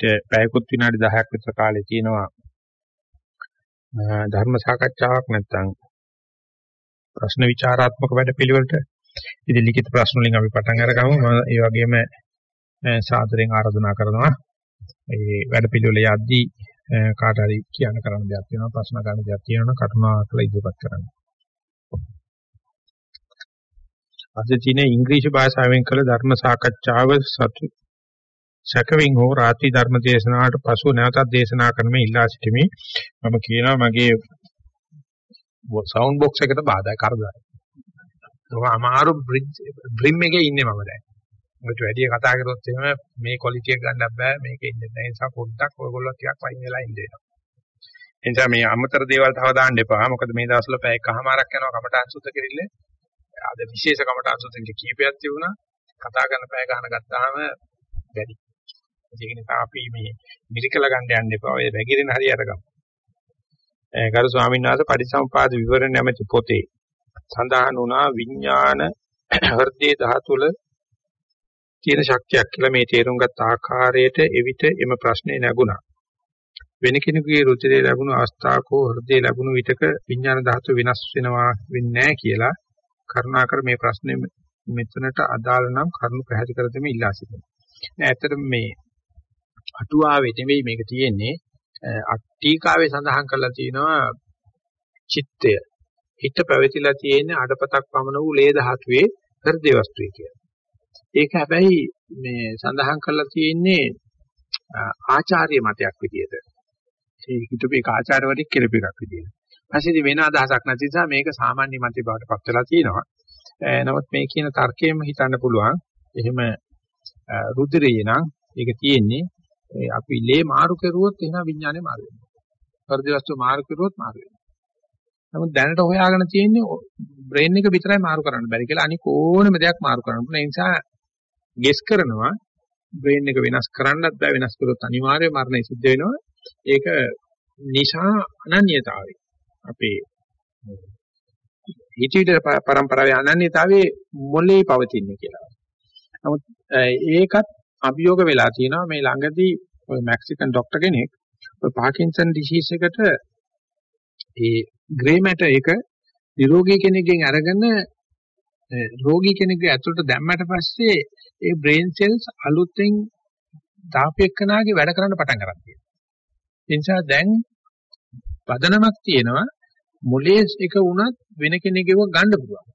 අපිට පැයකුත් විනාඩි 10ක් විතර කාලේ තියෙනවා. ධර්ම සාකච්ඡාවක් නැත්නම් ප්‍රශ්න විචාරාත්මක වැඩපිළිවෙලට. ඉතින් ලිඛිත ප්‍රශ්න වලින් අපි පටන් අරගමු. මම ඒ වගේම සාදරයෙන් ආරාධනා කරනවා. මේ වැඩපිළිවෙල යද්දී කාට හරි කියන්න කරන්න දෙයක් තියෙනවා ප්‍රශ්න ගන්න දෙයක් තියෙනවා කරුණාකර ඉදිරිපත් කරන්න. අද දිනේ ඉංග්‍රීසි භාෂාවෙන් කළ ධර්ම සාකච්ඡාව සතු සැකවින් හෝ රාත්‍රී ධර්ම දේශනාවට පසු නැවතත් දේශනා කරන මේ ඉල්ලා සිටිමි. මම කියනවා මගේ සවුන්ඩ් බොක්ස් එකට බාධා කරදරයි. ඒක අමාරු බ්‍රිම් එකේ ඉන්නේ මම දැන්. මොකද වැඩි කතා කරොත් එහෙම මේ ක්වොලිටි එක ගන්නත් බෑ මේකේ ඉන්නේ නැහැ. ඒ නිසා පොඩ්ඩක් ඔයගොල්ලෝ ටිකක් වයින් වෙලා ඉන්න වෙනවා. ඒ නිසා මේ අමතර දේවල් තව දාන්න එපා. මොකද මේ දවස්වල පැය එකමාරක් යනවා කමටහන් සුද්ධ කෙරෙන්නේ. අද විශේෂ කමටහන් සුද්ධ කෙරෙන්නේ කීපයක් තිබුණා. කතා කරන පැය ගන්න ගත්තාම වැඩි. ඒක නිසා අපි මේ මිරිකල ගන්න යන්න එපා. ඔය වැగిරෙන හරිය අරගමු. ගරු ස්වාමීන් වහන්සේ පටිසම්පාද විවරණ නැමැති පොතේ සඳහන් වුණා විඥාන හෘදේ ධාතුල තියෙන ශක්තියක් කියලා මේ තේරුම් ගත් ආකාරයට එවිට එම ප්‍රශ්නේ නැගුණා. වෙන කෙනෙකුගේ රුධිරේ ලැබුණු අවස්ථාවකෝ හෘදේ ලැබුණු විටක විඥාන ධාතුව වෙනස් වෙනවා වෙන්නේ නැහැ කියලා කරුණාකර මේ ප්‍රශ්නේ මෙතනට අදාළ නම් කරුණු පැහැදිලි කර දෙමින් ඉල්ලා සිටිනවා. ඇත්තටම මේ අටුවාවේ නෙවෙයි මේක තියෙන්නේ අට්ටිකාවේ සඳහන් කරලා තියෙනවා චිත්තය හිත පැවතිලා තියෙන අඩපතක් පමණ වූ ලේ ධාතුවේ හෘදේ වස්තුවේ කියලා. ඒක හැබැයි මේ සඳහන් කරලා තියෙන්නේ ආචාර්ය මතයක් විදිහට. ඒ හිතපු එක ආචාර්යවරයෙක් කෙරෙප එකක් විදිහට. ඊපස්සේ වෙන අදහසක් නැති නිසා මේක සාමාන්‍ය මතය බවට පත් වෙලා තියෙනවා. නමුත් මේ කියන තර්කයෙන්ම හිතන්න පුළුවන්. එහෙම රුධිරේ නම් ඒක තියෙන්නේ අපි ලේ මාරු කරුවොත් එහෙනම් විඥානේ මාරු වෙනවා. හෘද වස්තු මාරු කරුවොත් මාරු වෙනවා. නමුත් දැනට හොයාගෙන තියෙන්නේ බ්‍රේන් එක විතරයි මාරු කරන්න බැරි කියලා අනික ඕනම දෙයක් මාරු කරන්න පුළුවන්. ඒ නිසා ගෙස් කරනවා බ්‍රේන් එක වෙනස් කරන්නත් බෑ වෙනස් කරොත් අනිවාර්යයෙන් මරණය සිද්ධ වෙනවා. ඒක නිසා අනන්‍යතාවය. අපේ හිතවිද පරම්පරාවේ අනන්‍යතාවයේ මොලේ පවතින්නේ කියලා. නමුත් ඒකත් අභියෝග වෙලා තියෙනවා මේ ළඟදී ඔය මෙක්සිකන් ડોක්ටර් කෙනෙක් ඔය පාකින්සන් ඩිසීස් එකට ඒ ග්‍රේ මැටර් එක නිරෝගී කෙනෙක්ගෙන් අරගෙන රෝගී කෙනෙක්ගේ ඇතුළට දැම්මට පස්සේ ඒ බ්‍රේන් සෙල්ස් අලුතෙන් දාපෙකනාගේ වැඩ කරන්න පටන් ගන්නවා කියනවා. ඒ නිසා දැන් පදනමක් තියෙනවා මොලේ එක වුණත් වෙන කෙනෙකුව ගන්න පුළුවන්.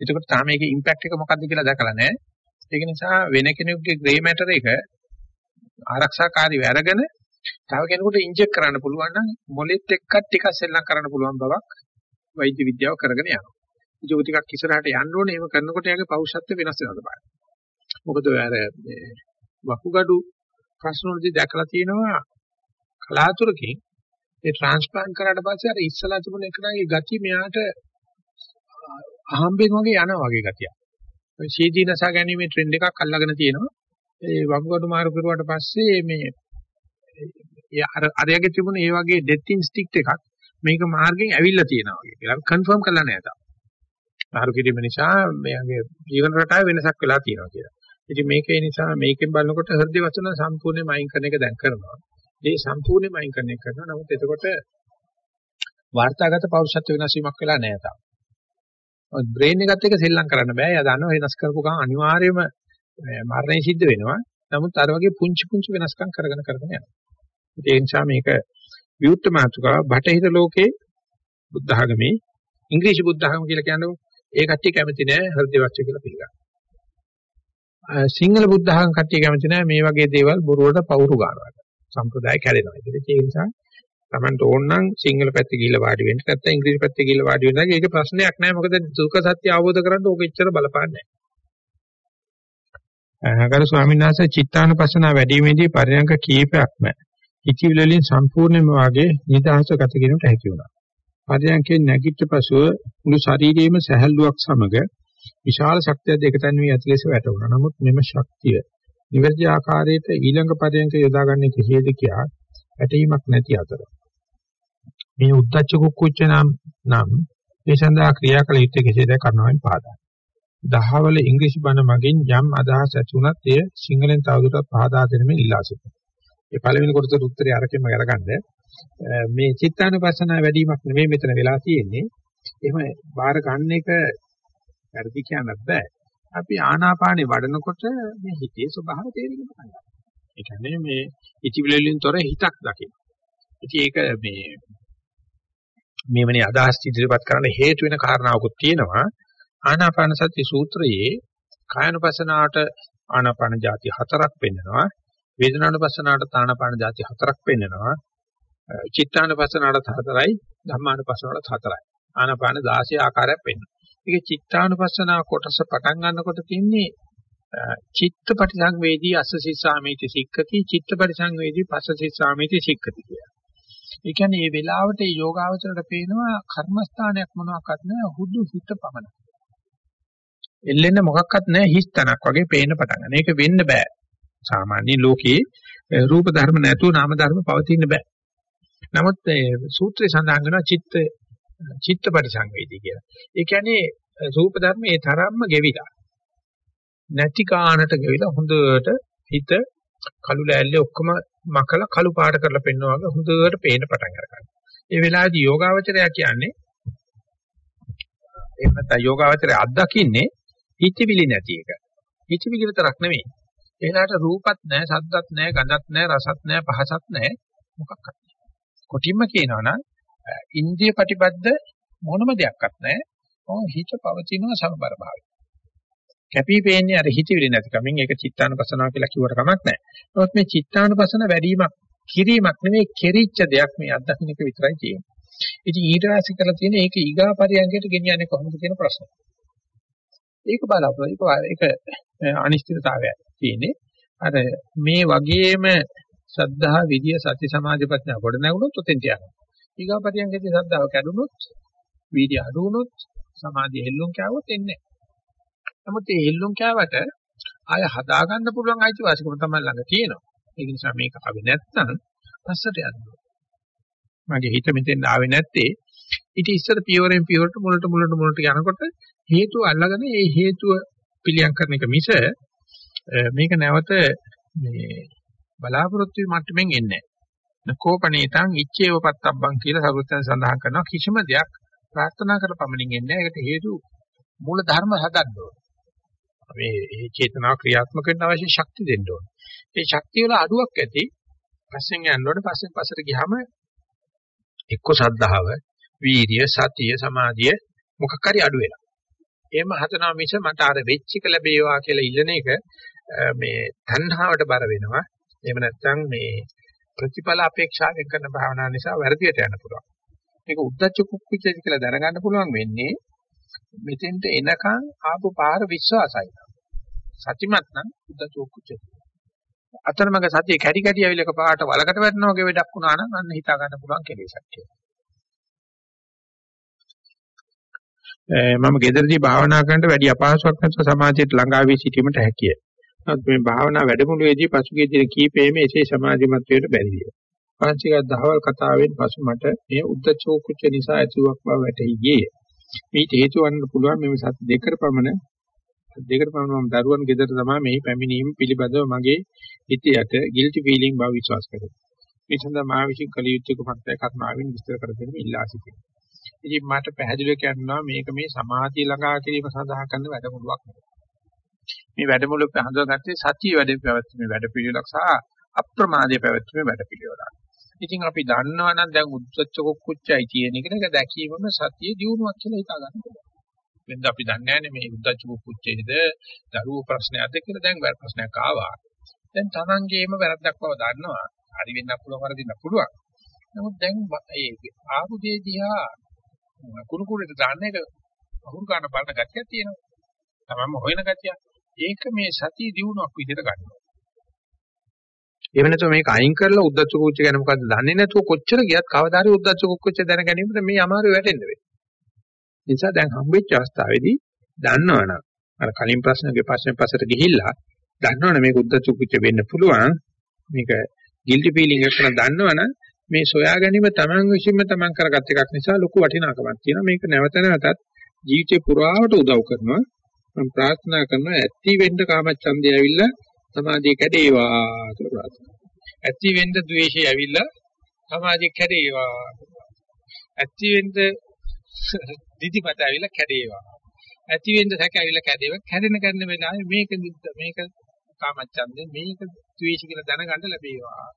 එතකොට තාම මේකේ ඉම්පැක්ට් එක මොකක්ද කියලා දැකලා නැහැ. ඒක නිසා වෙන කෙනෙකුගේ ග්‍රේ මැටර් එක ආරක්ෂාකාරීව අරගෙන තව කෙනෙකුට ඉන්ජෙක්ට් කරන්න පුළුවන් නම් මොලෙත් එක්ක ටිකක් සෙල්ලම් කරන්න පුළුවන් බවක් වෛද්‍ය විද්‍යාව කරගෙන යනවා. ඒක ටිකක් ඉස්සරහට යන්න ඕනේ. එහෙම කරනකොට යාගේ පෞෂත්ව වෙනස් වෙනවා බලන්න. මොකද අර වකුගඩු ප්‍රශ්න වලදී දැකලා තියෙනවා කලාතුරකින් ඒ ට්‍රාන්ස්ප්ලාන්ට් කරාට පස්සේ අර ඉස්සලා තිබුණ එකනාගේ ගතිය මෙයාට අහම්බෙන් වගේ යනවා වගේ ගතියක්. ඔය සීදී නසා ගැනීමේ ට්‍රෙන්ඩ් එකක් අල්ලගෙන තියෙනවා. ඒ වකුගඩු මාරු කරුවාට පස්සේ මේ ඒ අර අරයගේ තිබුණ ඒ වගේ ඩෙත් ඉන්ස්ටික්ට් එකක් මේක මාර්ගෙන් ඇවිල්ලා තියෙනවා වගේ කියලා කන්ෆර්ම් කරලා නැහැ තාම. මාරු කිරීම නිසා මෙයාගේ ජීවන රටාවේ වෙනසක් වෙලා තියෙනවා කියලා. ඉතින් මේකේ නිසා මේකෙන් බලනකොට හෘද වචන සම්පූර්ණයෙන්ම අයින් කරන එක දැන් කරනවා. ඒ සම්පූර්ණයෙන්ම අයින් කරන එක කරනවා. නමුත් එතකොට වාර්තාගත පෞරුෂත්ව වෙනස් වීමක් වෙලා නැහැ තාම. බ්‍රේන් එකත් එක්ක සෙල්ලම් කරන්න බෑ. එයා දන්නවා වෙනස් කරපු ගමන් අනිවාර්යයෙන්ම මරණය සිද්ධ වෙනවා. නමුත් අර වගේ පුංචි පුංචි වෙනස්කම් කරගෙන කරගෙන යනවා. ඒ නිසා මේක විවුර්ත මාතෘකාව බටහිර ලෝකේ බුද්ධ ආගමේ ඉංග්‍රීසි බුද්ධ ආගම කියලා කියන්නේ ඒ කට්ටිය කැමති නෑ හෘද වස්තු කියලා පිළිගන්න. සිංහල බුද්ධ ආගම කට්ටිය කැමති නෑ මේ වගේ දේවල් බොරුවට පවුරු ගන්නවා. සම්ප්‍රදාය කැඩෙනවා. ඒ නිසා Tamanට ඕන නම් සිංහල පැත්තේ ගිහිල්ලා වාඩි වෙන්න නැත්නම් ඉංග්‍රීසි පැත්තේ ගිහිල්ලා වාඩි වෙන්න. ඒක ප්‍රශ්නයක් නෑ. මොකද දුක සත්‍ය අවබෝධ කරගන්න ඕක එච්චර බලපාන්නේ නෑ. අහගර ස්වාමීන් වහන්සේ චිත්තානුපස්සන වැඩිමේදී පරයන්ක කීපයක්ම හිතවිලි වලින් සම්පූර්ණයෙන්ම වාගේ නිදහස ගත කිරීමට හැකි වුණා. පරයන්කේ නැගිට පසුව මුළු ශරීරයේම සැහැල්ලුවක් සමග විශාල ශක්තියක් එකතැන් වී ඇති ලෙස වැටුණා. නමුත් මෙම ශක්තිය නිවැරදි ආකාරයට ඊළඟ පරයන්ක යොදාගන්නේ කෙසේද කියා වැටීමක් නැති අතර මේ උද්දච්ච කුක්කුච්ච නම් නම් මේ සඳහා ක්‍රියා කළ යුත්තේ කෙසේද කරනවායි පාදා. දහවල ඉංග්‍රීසි බණ මගින් යම් අදහස් ඇති වුණත් එය සිංහලෙන් තවදුරටත් පහදා දෙනෙමින් ඉල්ලා සිටිනවා. ඒ පළවෙනි කොටසට උත්තරය අරකින්ම අරගන්න. මේ චිත්තානුපස්සන වැඩිවීමක් නෙමෙයි මෙතන වෙලා තියෙන්නේ. එහෙම බාර ගන්න එක වැඩි කියන්නත් බෑ. අපි ආනාපානෙ වඩනකොට මේ හිතේ ස්වභාවය තේරෙන්න පටන් ගන්නවා. ඒ කියන්නේ මේ ඉතිවිලෙලින් තොර හිතක් දකින්න. ඉතින් ඒක මේ මේවනේ අදහස් ඉදිරිපත් කරන්න හේතු වෙන කාරණාවකුත් තියෙනවා. ආනාපාන සති සූත්‍රයේ කායනුපසනාවට ආනාපාන જાති හතරක් පෙන්නනවා. වේදනානුපසනාවට තානාපාන જાති හතරක් පෙන්නනවා. චිත්තානුපසනාවට හතරයි ධම්මානුපසනාවට හතරයි. ආනාපාන 16 ආකාරයක් පෙන්නනවා. ඒක චිත්තානුපසනාව කොටස පටන් ගන්නකොට තින්නේ චිත්ත පරිසංවේදී අස්ස සිස්සාමේති සික්කති චිත්ත පරිසංවේදී පස්ස සිස්සාමේති සික්කති කියලා. ඒ කියන්නේ මේ වෙලාවට මේ යෝගාවචරයට පේනවා කර්මස්ථානයක් මොනවාක්වත් නැහැ හුදු හිත පමණයි. එල්ලෙන්න මොකක්වත් නැහැ හිස් තනක් වගේ පේන්න පටන් ගන්න. ඒක වෙන්න බෑ. සාමාන්‍ය ලෝකේ රූප ධර්ම නැතුව නාම ධර්ම පවතින්න බෑ. නමුත් සූත්‍රයේ සඳහන් වෙනවා චිත්ත චිත්ත පරිසංවේදී කියලා. ඒ කියන්නේ රූප ධර්ම ඒ තරම්ම ගෙවිලා. නැති කාණට ගෙවිලා හොඳට හිත කළු ලෑල්ලේ ඔක්කොම මකලා කළු පාට කරලා පෙන්නවා වගේ හොඳට පේන්න පටන් ගන්නවා. ඒ වෙලාවේදී යෝගාවචරය කියන්නේ එහෙම නැත්නම් යෝගාවචරය අත්දකින්නේ හිතවිලි නැති එක. හිතවිලි විතරක් නෙමෙයි. එහලාට රූපත් නැහැ, ශබ්දත් නැහැ, ගඳත් නැහැ, රසත් නැහැ, පහසත් නැහැ. මොකක්වත් නැහැ. කොටින්ම කියනවා නම් ඉන්ද්‍රිය ප්‍රතිබද්ධ මොනම දෙයක්වත් නැහැ. ඔව් හිත පවතිනවා සමබර භාවය. කැපී පෙනෙන්නේ අර හිතවිලි නැතිකමින් ඒක චිත්තානුපසනාව කියලා කිව්වට කමක් නැහැ. නමුත් මේ චිත්තානුපසන වැඩිවීමක් කිරීමක් නෙමෙයි කෙරිච්ච දෙයක් මේ අත්දකින්න එක විතරයි තියෙන්නේ. ඉතින් ඊට පස්සේ කරලා තියෙන ඒක ඊගා පරියන්කයට ගෙනියන්නේ කොහොමද කියන ප්‍රශ්න. ඒක බලපුවා ඒක ඒක අනිශ්චිතතාවයක් තියෙන්නේ. අර මේ වගේම සද්ධා විදිය සති සමාධි ප්‍රඥා කොට නැගුණොත් උතෙන්ට යනවා. ඊගා පරියන්කේදී සද්ධාව කැඩුනොත් වීර්ය අඩු වුණොත් සමාධිය හෙල්ලුම් කෑවොත් එන්නේ නැහැ. නමුත් මේ හෙල්ලුම් කෑවට ආය හදාගන්න පුළුවන් අයිතිවාසිකම තමයි ළඟ තියෙනවා. ඒක නිසා මේක ආවේ නැත්නම් පස්සට යනවා. මගේ හිත මෙතෙන් ආවේ නැත්තේ ඊට ඉස්සර පියවරෙන් පියවරට මුලට මුලට මුලට යනකොට හේතුව අල්ලගෙන ඒ හේතුව පිළියම් කරන එක මිස මේක නැවත මේ බලාපොරොත්තු මට්ටමින් එන්නේ නැහැ. නකෝපනේතං ඉච්ඡේව පත්තබ්බං කියලා සරුවෙන් සඳහන් කරනවා කිසිම දෙයක් ප්‍රාර්ථනා කර පමණින් එන්නේ නැහැ. ඒකට හේතු මූල ධර්ම හදන්න ඕන. මේ මේ චේතනාව ක්‍රියාත්මක වෙන්න අවශ්‍ය ශක්තිය දෙන්න ඕන. ඒ ශක්තිය වල අඩුවක් ඇති. පස්සෙන් යනකොට පස්සෙන් පස්සට ගියාම එක්ක සද්ධාව, වීරිය, සතිය, සමාධිය මොකක් හරි අඩු වෙනවා. එහෙම හදනවා මිස මට අර වෙච්ච එක ලැබේවා කියලා ඉල්ලන එක මේ තණ්හාවට බර වෙනවා. එහෙම නැත්නම් මේ ප්‍රතිඵල අපේක්ෂාවෙන් කරන භාවනාව නිසා වැරදියට යන්න පුළුවන්. මේක උද්දච්ච කුක්කුච්ච කියලා දැනගන්න පුළුවන් වෙන්නේ මෙතෙන්ට එනකන් ආපු පාර විශ්වාසයි. සතිමත් නම් උද්දච්ච කුක්කුච්ච. අතරමඟ සතිය කැටි කැටි ඇවිල්ලා එකපාරට වලකට වැටෙනවා වගේ වැඩක් වුණා නම් අන්න හිතා ගන්න පුළුවන් කෙලෙසක් කියලා. මම ගෙදරදී භාවනා කරනට වැඩි අපහසුයක් නැතුව සමාජයට ළඟා වී සිටීමට හැකිය. නමුත් මේ භාවනා වැඩමුළුවේදී පසුගිය දින කීපෙම එසේ සමාධිමත් වේට බැරි විය. පංචික දහවල් කතාවෙන් පසු මට මේ උද්දච්ච කුච්ච නිසා ඇතිවක් බව වැටහි ගියේ. මේ හේතු වන්න පුළුවන් මේ සත් දෙකකට පමණ දෙකට පමණ මම දරුවන් ගෙදර තමයි මේ පැමිණීම පිළිබඳව මගේ හිතයට guilty feeling බව විශ්වාස කරනවා. මේ සඳහා මා විසින් කළ යුත්තේ කුමක්දයි කර්මාවෙන් විස්තර කර දෙන්න ඉල්ලා සිටිනවා. ඉතින් මට පැහැදිලිව කියනවා මේක මේ සමාධිය ළඟා කිරීම සඳහා කරන වැඩමුළුවක් නෙවෙයි. මේ වැඩමුළුව හඳුනාගත්තේ සතිය වැඩ පැවැත්මේ වැඩපිළිවෙලක් සහ අප්‍රමාදයේ පැවැත්මේ වැඩපිළිවෙලක්. ඉතින් අපි දන්නවා නම් දැන් උද්දච්ච කුච්චයි කියන එක නේද දැකීමම සතිය දියුණුවක් කියලා හිතා ගන්න පුළුවන්. වෙනද අපි දන්නේ නැහැ මේ උද්දච්ච කුච්චේද දරුවෝ ප්‍රශ්නයක්ද කියලා දැන් වැරදි ප්‍රශ්නයක් ආවා. දැන් Tamangeema වැරද්දක් බව දන්නවා. හරි වෙන්නත් පුළුවන් වරදින්න පුළුවන්. නමුත් දැන් ඒ ආපු දේ දිහා කුණු කුණේට දාන්න එක අහුරු ගන්න බලන ගැතියක් තියෙනවා. තමම හොයන ගැතියක්. ඒක මේ සතිය දියුණුවක් විදිහට ගන්නවා. එහෙම නැත්නම් මේක අයින් කරලා උද්දච්ච කුච්ච ගැන මොකද්ද දන්නේ නැතුව කොච්චර ගියත් කවදා හරි උද්දච්ච කුච්ච දැන ගැනීමට මේ අමාරු වැටෙන්න වෙයි. නිසා දැන් හම්බෙච්ච අවස්ථාවේදී දන්නවනම් අර කලින් ප්‍රශ්නගේ ප්‍රශ්නේ පස්සට ගිහිල්ලා දන්නවනේ මේක උද්දච්ච කුච්ච වෙන්න පුළුවන්. මේක ගිල්ටි ෆීලිං එකක් කරන දන්නවනම් මේ සොයා ගැනීම Taman විසින්ම Taman කරගත් එකක් නිසා ලොකු වටිනාකමක් තියෙනවා. මේක නැවත නැවතත් ජීවිතේ පුරාවට උදව් කරනවා. මම ප්‍රාර්ථනා කරනවා ඇති වෙන්න කාමච්ඡන්දය ඇවිල්ලා සමාධිය කැඩේවා කියලා ප්‍රාර්ථනා. ඇති වෙන්න ද්වේෂය ඇවිල්ලා සමාධිය කැඩේවා. ඇති වෙන්න දිදිමත ඇවිල්ලා කැඩේවා. ඇති වෙන්න සැක ඇවිල්ලා කැඩේවා. කැඩෙන කැඩෙන වෙලාවේ මේක මේක කාමච්ඡන්දේ මේක ද්වේෂ කියලා දැනගන්න ලැබේවා.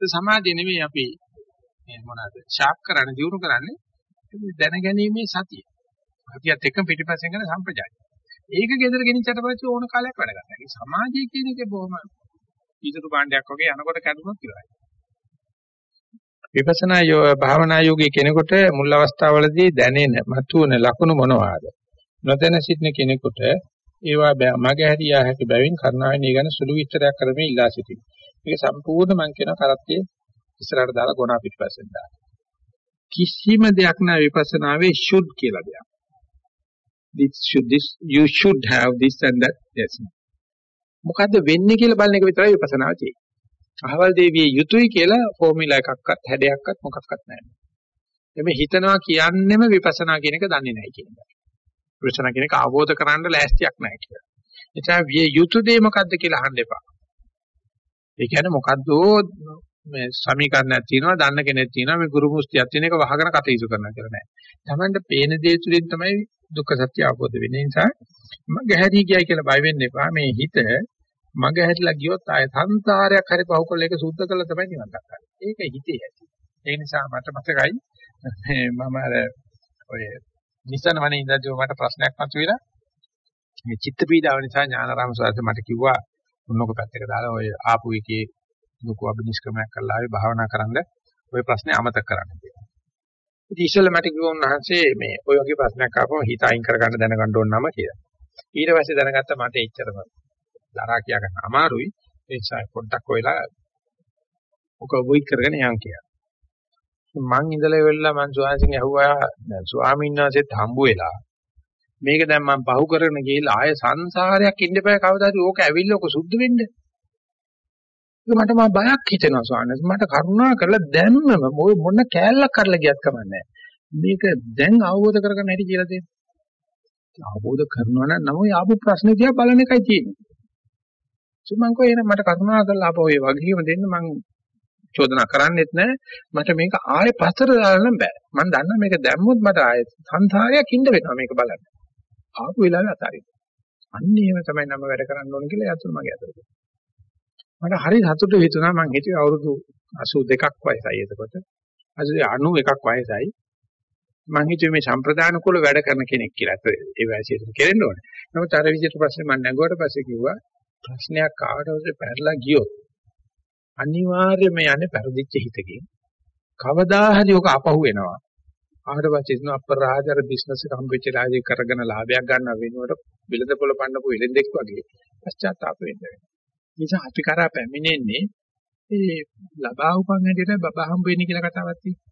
ඒ සමාධිය නෙමෙයි අපි මේ මොනවාද? ෂාප් කරන්නේ, දියුණු කරන්නේ දැනගැනීමේ සතිය. සතියත් එක්ක පිටිපස්සෙන් කරන සම්පජාය. ඒක ගෙදර ගෙනිච්චට පස්සේ ඕන කාලයක් වැඩ ගන්නවා. ඒ සමාජය කියන එක බොහොම ඊටු භාණ්ඩයක් වගේ යනකොට කැඩුනොත් ඉවරයි. විපස්සනා යෝ භාවනා යෝගී කෙනෙකුට මුල් අවස්ථාවවලදී දැනෙන මතුවන ලක්ෂණ මොනවාද? නොදැන සිටින කෙනෙකුට ඒවා මගේ හැරියා හැකි බැවින් කරුණාවෙන් ගැන සුළු විස්තරයක් කරමින් ඉල්ලා සිටිනවා. මේක සම්පූර්ණ මං කියන කරත්තේ ඉස්සරහට දාලා ගොනා පිටිපස්සෙන් දාන්න. කිසිම දෙයක් නැ විපස්සනාවේ should කියලා දෙයක්. This should this you should have this and that yes. මොකද්ද වෙන්නේ කියලා බලන එක විතරයි විපස්සනාව තියෙන්නේ. අහවල් දේවිය යුතුයි කියලා ෆෝමියුලා එකක්වත් හැඩයක්වත් මොකක්වත් නැහැ. එමේ හිතනවා කියන්නෙම විපස්සනා කියන එක දන්නේ නැහැ කියන එක. විපස්සනා කියන එක අවබෝධ කරගන්න ලෑස්තියක් නැහැ කියලා. එතන විය යුතු දේ මොකද්ද කියලා අහන්න එපා. ඒ කියන්නේ මොකද්ද මේ සමීකරණයක් තියෙනවා දන්න කෙනෙක් තියෙනවා මේ ගුරු මුස්තියක් තියෙන එක වහගෙන කටයුතු කරනවා කියලා නෑ. Tamanට පේන දේ තුලින් තමයි දුක්ඛ සත්‍ය අවබෝධ වෙන්නේ. නිසා මගේ හැටි කියයි කියලා බය වෙන්න එපා. මේ හිත මගේ හැටිලා ගියොත් ආය සංසාරයක් හරි පහු කරලා ඒක සුද්ධ කරලා තමයි නිවන් දක්වන්නේ. ඒක හිතේ ඇති. ඒ නිසා මට මතකයි මම අර ඔය නිසන වනේ ඉඳලා මට ප්‍රශ්නයක් මතුවෙලා මේ චිත්ත පීඩාව නිසා ඥානාරාම සාරද මට කිව්වා මොනක පැත්තක දාලා ඔය ආපු එකේ ලොකු අභිනිෂ්ක්‍රමයක් කරලා ආවේ භාවනා කරන්න ඔය ප්‍රශ්නේ අමතක කරන්න කියලා. ඉතින් ඉස්සෙල්ලා මට කිව්වා උන්වහන්සේ මේ ඔය වගේ ප්‍රශ්නයක් ආපුවම හිත අයින් කරගන්න දැනගන්න ඕන නම කියලා. ඊට පස්සේ දැනගත්තා මට එච්චරම දරා කියා ගන්න අමාරුයි. ඒ නිසා පොඩ්ඩක් ඔයලා ඔක වොයි කරගෙන යන් කියලා. මං ඉඳලා වෙලා මං ස්වාමීන් ඇහුවා දැන් ස්වාමීන් වහන්සේත් හම්බ වෙලා මේක දැන් මං පහු කරගෙන ගිහිල්ලා ආය සංසාරයක් ඉන්න බෑ කවදාද ඕක ඇවිල්ලා ඔක සුද්ධ වෙන්නේ ඒක මට මම බයක් හිතෙනවා ස්වාමීන් වහන්සේ. මට කරුණා කරලා දැන්ම මොය මොන කෑල්ලක් කරලා ගියත් කමන්නේ මේක දැන් අවබෝධ කරගන්න හැටි කියලා දෙන්න. අවබෝධ කරනවා නම් නම ආපු ප්‍රශ්නේ දිහා බලන එකයි තියෙන්නේ. මම කොහේ එහෙනම් මට කරුණා කරලා අපෝ ඔය වගකීම දෙන්න මං චෝදනා කරන්නෙත් නැහැ. මට මේක ආයෙ පස්සට දාන්න නම් බෑ. මම දන්නා මේක දැම්මොත් මට ආයෙ සංසාරයක් ඉන්න වෙනවා මේක බලන්න. ආපු වෙලාවේ අතාරින්න. අන්න එහෙම තමයි නම වැඩ කරන්න ඕන කියලා යතුරු මගේ අතට. මට හරි සතුටු හිතුණා මං හිතුවේ අවුරුදු 82ක් වයසයි එතකොට. 91ක් වයසයි. මං හිතුවේ මේ සම්ප්‍රදාන කුල වැඩ කරන කෙනෙක් කියලා. ඒ වයසේට කෙරෙන්න ඕනේ. නමුත් අර විදිහට පස්සේ මම නැගුවට පස්සේ කිව්වා ප්‍රශ්නයක් ආවට පස්සේ පැහැරලා ගියොත් අනිවාර්යයෙන්ම යන්නේ පෙරදිච්ච හිතකින්. කවදා හරි ඔක අපහු වෙනවා. ආවට පස්සේ ඉන්න අපරාධර බිස්නස් එක හම්බෙච්ච රාජ්‍ය කරගෙන ලාභයක් ගන්න වෙනුවට බිලද පොළ පන්නපු වෙලෙන්දෙක් වගේ පශ්චාත්තාප වෙන්න වෙනවා. නිසා අපි කරා පැමිණෙන්නේ ඒ ලබා උපන් හැටියට බබා හම්බ වෙන්නේ කියලා කතාවක් තියෙනවා.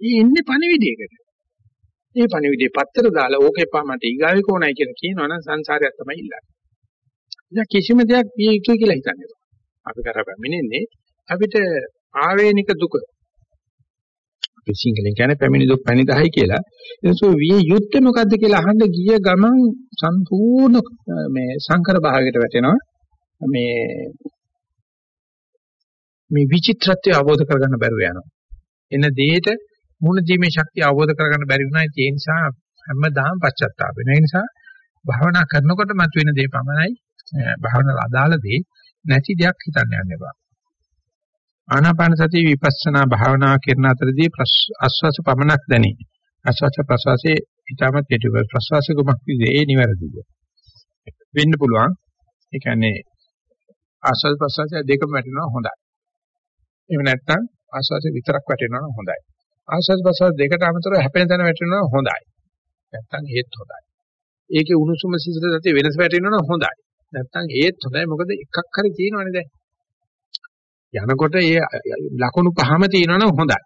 ඒ එන්නේ පණිවිඩයකට. ඒ පණිවිඩේ පත්තර දාලා ඕක එපා මට ඊගාවේ කොනයි කියලා කියනවනම් සංසාරයක් තමයි ඉල්ලන්නේ. ඉතින් කිසිම දෙයක් විය යුතුයි කියලා හිතන්නේ. අපි කරා පැමිණෙන්නේ අපිට ආවේනික දුක. අපි සිංහලෙන් කියන්නේ පැමිණි දුක් පැණිදහයි කියලා. ඒසෝ විය යුත්තේ මොකද්ද කියලා අහන්න ගිය ගමන් සම්පූර්ණ මේ සංකර භාවයකට වැටෙනවා. මේ මේ විචිත්‍රත්වය අවබෝධ කරගන්න බැරුව යනවා. එන දෙයට මුණ දීමේ ශක්තිය අවබෝධ කරගන්න බැරි වුණා. ඒ නිසා හැමදාම පශ්චාත්තාප වෙනවා. ඒ නිසා භාවනා කරනකොට මතුවෙන දේ පමණයි භාවනාවට අදාළ දේ නැති දෙයක් හිතන්න යන්න එපා. ආනාපාන සතිය විපස්සනා භාවනා කරන අතරදී ආස්වාස පමණක් දැනේ. ආස්වාස ප්‍රසවාසයේ ඊටමත් කෙටි ප්‍රසවාස කුමක් විදිහේ ඒ නිවැරදිද? වෙන්න පුළුවන්. ඒ කියන්නේ ආස්වාද ප්‍රසවාසය දෙකම වැටෙනවා හොඳයි. එහෙම නැත්නම් ආස්වාදේ විතරක් වැටෙනවා නම් හොඳයි. ආස්වාද ප්‍රසවාස දෙකට අමතරව හැපෙන තැන වැටෙනවා හොඳයි. නැත්නම් ඒත් හොඳයි. ඒකේ උණුසුම සිසිල සතිය වෙනස් වැටෙනවා නම් හොඳයි. නැත්නම් ඒත් හොඳයි මොකද එකක් හරි තියෙනවනේ දැන්. යනකොට ඒ ලකුණු පහම තියෙනවා නම් හොඳයි.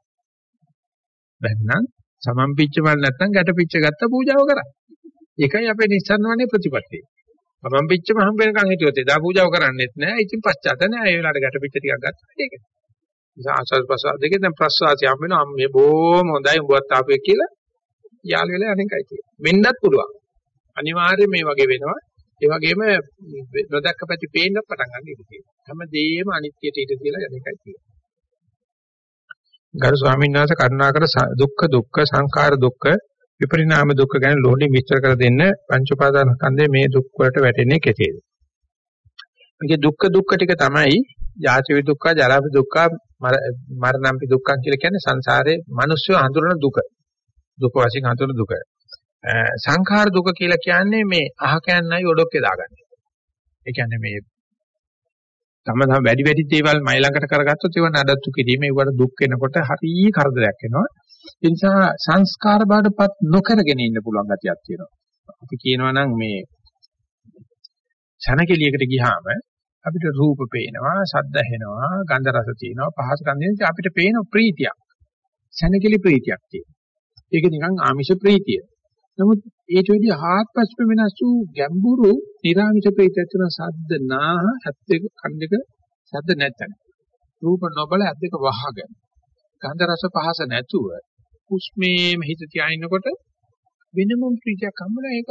බැන්නම් සමම් පිච්ච මල් නැත්නම් ගැට පිච්ච ගත්ත පූජාව කරා. ඒකයි අපේ නිස්සාරණවනේ ප්‍රතිපත්තිය. මම පිච්චම හම්බ වෙනකන් හිටියොත් එදා පූජාව කරන්නෙත් නෑ. ඉතින් පශ්චාත නෑ. ඒ වෙලාවට ගැට පිච්ච ටිකක් ගත්තා ඒක. නිසා ආස්වාද ප්‍රසවාස දෙකේ දැන් ප්‍රසවාසය හම්බ වෙනවා. මේ බොහොම හොඳයි උඹවත් ආපේ කියලා යාළු වෙලා අනේකයි කියන්නේ. වෙන්නත් පුළුවන්. අනිවාර්යයෙන් මේ වගේ වෙනවා. ඒ වගේම නොදක්ක පැති පේන්න පටන් ගන්න ඉඩ තියෙනවා. හැමදේම අනිත්‍යයට ඉඩ තියලා යන එකයි තියෙන්නේ. ගරු ස්වාමීන් වහන්සේ කරුණාකර දුක්ඛ දුක්ඛ සංඛාර දුක්ඛ විපරිණාම දුක්ඛ ගැන ලෝණි විස්තර කර දෙන්න පංච උපාදාන ස්කන්ධයේ මේ දුක් වලට වැටෙන්නේ කෙසේද? මේකේ දුක්ඛ දුක්ඛ ටික තමයි ජාති දුක්ඛ, ජරා දුක්ඛ, මරණම්පි දුක්ඛ කියලා කියන්නේ සංසාරේ මිනිස්සු හඳුනන දුක. දුක වශයෙන් හඳුනන දුක. සංඛාර දුක කියලා කියන්නේ මේ අහකයන්යි ඔඩොක්කේ දාගන්නේ. ඒ කියන්නේ මේ තම තම වැඩි වැඩි දේවල් මයි ළඟට කරගත්තොත් ඒව නඩත්තු කිරීම ඒවට දුක් වෙනකොට හරිය කරදරයක් වෙනවා. ඒ නිසා සංස්කාර බාටපත් නොකරගෙන ඉන්න පුළුවන් ගතියක් තියෙනවා. අපි කියනවා නම් මේ සනකෙලියකට ගියාම අපිට රූප පේනවා, ශබ්ද ඇහෙනවා, ගන්ධ රස තියෙනවා, පහස ගන්ධ අපිට පේන ප්‍රීතියක්. සනකෙලි ප්‍රීතියක් තියෙනවා. ඒක නිකන් ආමිෂ ප්‍රීතිය. නමුත් ඊට වැඩි ආත්පස්ම වෙනස් වූ ගැඹුරු නිර්ආමිෂ ප්‍රීතිය තුන සද්ද නාහ ඇත්තක කන්දක සද්ද නැත්නම්. රූප නොබල ඇත්තක වහගෙන. ගන්ධ රස පහස නැතුව කුස්මේම හිත තියාිනකොට වෙනම ප්‍රීතියක් හම්බුනා ඒක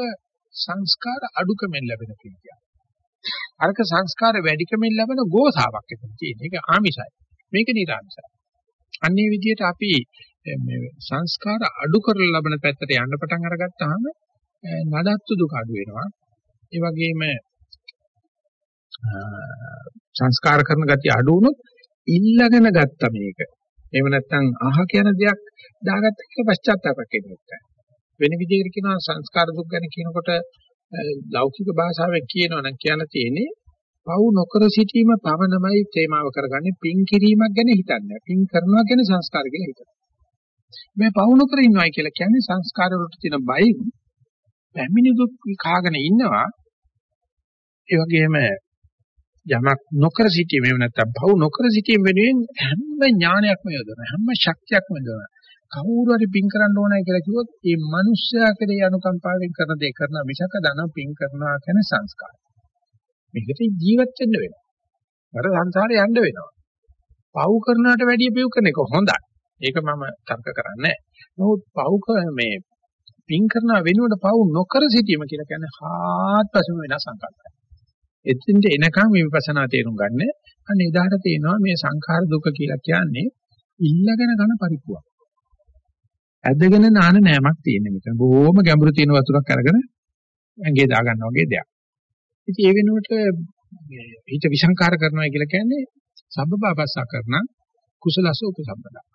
සංස්කාර අඩුකමෙන් ලැබෙන ප්‍රීතියක්. අරක සංස්කාර වැඩිකමෙන් ලැබෙන ගෝසාවක් එතන තියෙන. ඒක ආමිෂයි. මේක නිර්ආමිෂයි. අන්නේ විදිහට අපි මේ සංස්කාර අඩු කරලා ලබන පැත්තට යන්න පටන් අරගත්තාම නඩත්තු දුක අඩු වෙනවා. ඒ වගේම සංස්කාර කරන ගතිය අඩු වුණොත් ඉල්ලගෙන ගත්ත මේක. එහෙම නැත්නම් අහ කියන දෙයක් දාගත්ත එක පශ්චාත්තාපයක් එන්නේ වෙන විදිහකට කියනවා සංස්කාර දුක් ගැන කියනකොට ලෞකික භාෂාවෙන් කියනවා නම් කියන්න තියෙන්නේ පව් නොකර සිටීම පවනමයි තේමාව කරගන්නේ පින් කිරීමක් ගැන හිතන්නේ. පින් කරනවා කියන්නේ සංස්කාර කියලා හිතනවා. මේ පව් නොකර ඉන්නවයි කියලා කියන්නේ සංස්කාර වලට තියෙන බයින් පැමිණි දුක් කාගෙන ඉන්නවා. ඒ වගේම යමක් නොකර සිටීම එහෙම නැත්නම් පව් නොකර සිටීම වෙනුවෙන් හැම ඥානයක්ම යොදවන හැම ශක්තියක්ම යොදවන කවුරු හරි පින් කරන්න ඕනයි කියලා කිව්වොත් ඒ මිනිස්සයා කෙරේ අනුකම්පාවෙන් කරන දේ කරන මිසක ධන පින් කරනවා කියන සංස්කාරය. මේකට ජීවත් වෙන්න වෙනවා. අර සංසාරේ යන්න වෙනවා. පව් කරනවට වැඩිය පිව් කරන එක හොඳයි. ඒක මම තර්ක කරන්නේ නමුත් පව් මේ පින් කරන වෙනුවට පව් නොකර සිටීම කියලා කියන්නේ හාත්පසම වෙන සංකල්පයක්. එතින්ට එනකන් මේ විපස්සනා තේරුම් ගන්න. අන්න එදාට තේනවා මේ සංඛාර දුක කියලා කියන්නේ ඉල්ලගෙන ගන්න පරිප්පුවක්. ඇදගෙන නාන නෑමක් තියෙන මෙතන. බොහොම ගැඹුරු තියෙන වතුරක් අරගෙන ඇඟේ දා ගන්නවා වගේ දෙයක්. ඉතින් ඒ වෙනුවට හිත විසංකාර කරනවා කියලා කියන්නේ සබ්බපාපස්සා කරන කුසලස උපසම්පදා.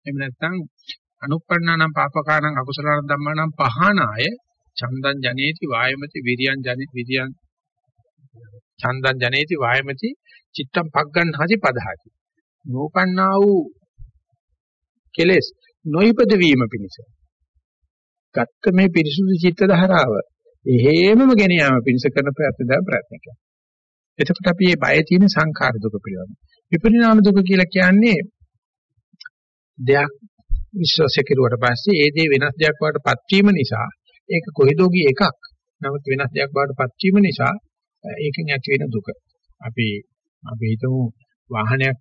එහෙම නැත්නම් අනුප්පන්නානම් පාපකානම් අකුසලාන ධම්මානම් පහනාය චන්දං ජනේති වායමති විරියං ජනි විරියං චන්දං ජනේති වායමති චිත්තම් පග්ගන් හදි පදහති. නෝපන්නා වූ කෙලෙස් නොයිපද වීම පිණිස. ගත්ත මේ පිරිසුදු චිත්ත ධාරාව එහෙමම ගෙන යාම පිණිස කරන ප්‍රයත්න ප්‍රයත්නක. එතකොට අපි මේ බය තියෙන සංඛාර දුක පිළිබඳ. විපරිණාම දුක කියලා කියන්නේ දෙයක් විශ්වාස කෙරුවට පස්සේ ඒ දේ වෙනස් දෙයක් වඩටපත් වීම නිසා ඒක කොහෙදෝගී එකක්. නමුත් වෙනස් දෙයක් වඩටපත් වීම නිසා ඒකෙන් ඇති වෙන දුක. අපි අපි හිතමු වාහනයක්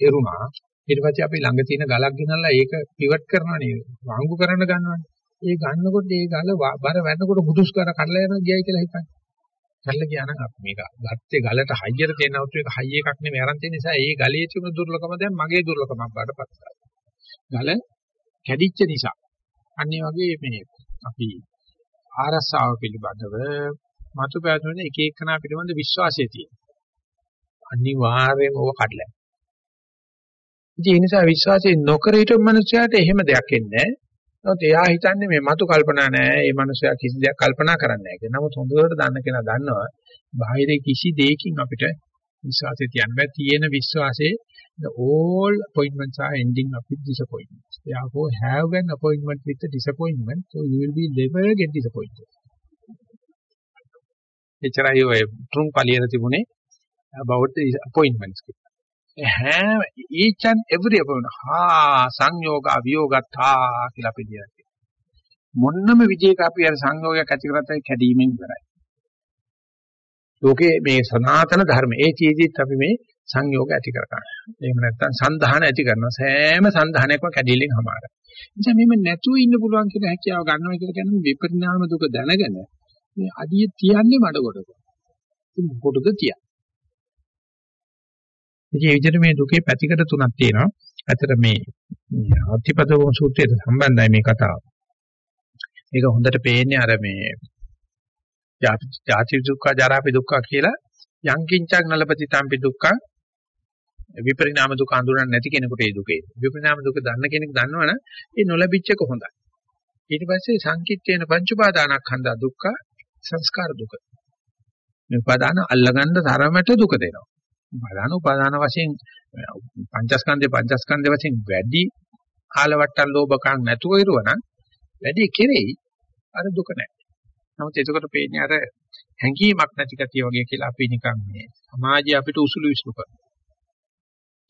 එරුණා ඊට පස්සේ අපි ළඟ තියෙන ගලක් ගෙනල්ලා ඒක පිවට් කරනවා නේද? වංගු කරන්න ගන්නවානේ. ඒ ගන්නකොට ඒ ගල බර වැන්නකොට මුදුස් කර කඩලා යනවා ගියයි කියලා හිතන්නේ. කල්ල ගියා නම් අපි මේක ගත්තේ ගලට හයියට තේනවතු එක හයි එකක් නෙමෙයි අරන් තියෙන නිසා ඒ ගලේ තිබුණු දුර්ලභම දැන් මගේ දුර්ලභමක් බාටපත් කරනවා. ගල කැඩිච්ච නිසා. අන්න වගේ මේ අපි ආරස්සාව පිළිබඳව මතු පැතුන එක එකනා පිළිබඳ විශ්වාසය තියෙනවා. අනිවාර්යයෙන්ම ඕක කඩලා. ඉතින් ඒ නිසා විශ්වාසය නොකර හිටපු මනුස්සයාට එහෙම දෙයක් එන්නේ නැහැ. නමුත් එයා හිතන්නේ මේ මතු කල්පනා නැහැ. මේ මනුස්සයා කිසි දෙයක් කල්පනා කරන්නේ නැහැ කියලා. නමුත් හොඳට දන්න කෙනා දන්නවා බාහිර කිසි දෙයකින් අපිට විශ්වාසය තියන්න බෑ. තියෙන විශ්වාසයේ the all appointments are ending up with disappointments. Therefore, have an appointment with the disappointment, so you will be never get disappointed. එච්චරයි ඔය තුන් පළියන තිබුණේ about the appointments කියලා. හැම each and every appointment හා සංයෝග අවියෝගත්තා කියලා අපි කියනවා. මොන්නම විදිහක අපි අර සංයෝගයක් ඇති කරත් කැඩීමෙන් ඉවරයි. ලෝකේ මේ සනාතන ධර්ම ඒ චීජිත් අපි මේ සංයෝග ඇති කර ගන්නවා. එහෙම නැත්නම් සන්ධාන ඇති කරනවා. සෑම සන්ධානයක්ම කැඩීලෙන් හමාරයි. එනිසා මෙහෙම නැතුව ඉන්න පුළුවන් කියන හැකියාව ගන්නවා කියලා කියන්නේ විපරිණාම දුක දැනගෙන මේ අඩිය තියන්නේ මඩ කොටක. ඉතින් මොකටද තියන්නේ? ඉතින් මේ විදිහට මේ දුකේ පැතිකඩ තුනක් තියෙනවා. අතර මේ අත්‍යපදවම සූත්‍රයට සම්බන්ධයි මේ කතාව. මේක හොඳට පේන්නේ අර මේ ජාති දුක්ඛ ජරාපි දුක්ඛ කියලා යංකින්චක් නලපති තම්පි දුක්ඛ විපරිණාම දුක අඳුරන්නේ නැති කෙනෙකුට ඒ දුකේ. විපරිණාම දුක දන්න කෙනෙක් දන්නවනම් ඒ නොලැබිච්ච එක හොඳයි. ඊට පස්සේ සංකිට්ඨේන පංච උපාදානස්කන්ධ දුක්ඛ සංස්කාර දුක. මේ උපාදාන අල්ලගන්න තරමට දුක දෙනවා. උපාදාන උපාදාන වශයෙන් පංචස්කන්ධේ පංචස්කන්ධේ වශයෙන් වැඩි ආලවට්ටල් ලෝභකම් නැතුව ඉරුවනම් වැඩි කෙරෙයි අර දුක නැහැ. නමුත් එතකොට පේන්නේ අර හැඟීමක් නැති කතිය වගේ කියලා අපි නිකන් මේ සමාජය අපිට උසුළු විසුළු කරනවා.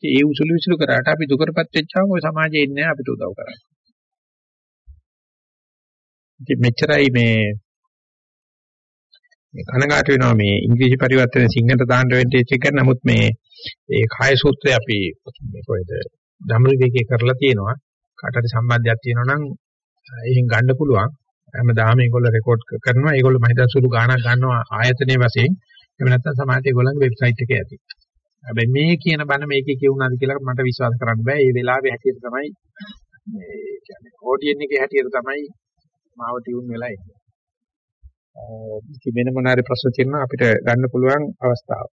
ඒ උසුළු විසුළු කරාට අපි දුකටපත් වෙච්චාම ওই සමාජයේ ඉන්නේ අපිට උදව් කරන්නේ. ඉතින් මෙච්චරයි මේ මේ කනගාට වෙනවා. මේ ඉංග්‍රීසි පරිවර්තන සිංහලට දාන්න වෙන්න එක. නමුත් මේ ඒ කාය සූත්‍රය අපි මේ කොහෙද ධම්මවිවේකේ කරලා තියෙනවා. කාට හරි සම්බන්ධයක් තියෙනවා නම් එහෙන් ගන්න පුළුවන්. හැමදාම මේගොල්ලෝ රෙකෝඩ් කරනවා. ඒගොල්ලෝ මම හිතා සුළු ගාණක් ගන්නවා ආයතනයේ වශයෙන්. එහෙම නැත්නම් සමාජයේ ඒගොල්ලන්ගේ වෙබ්සයිට් එකේ ඇති. හැබැයි මේ කියන බණ මේකේ කියුණාද කියලා මට විශ්වාස කරන්න බෑ. ඒ වෙලාවේ හැටියට තමයි මේ කියන්නේ ඔඩියන් එකේ හැටියට තමයි මාව ටියුන් වෙලා ඉන්නේ. ඉතින් වෙන මොනාරි ප්‍රශ්න තියෙනවා අපිට ගන්න පුළුවන් අවස්ථාව.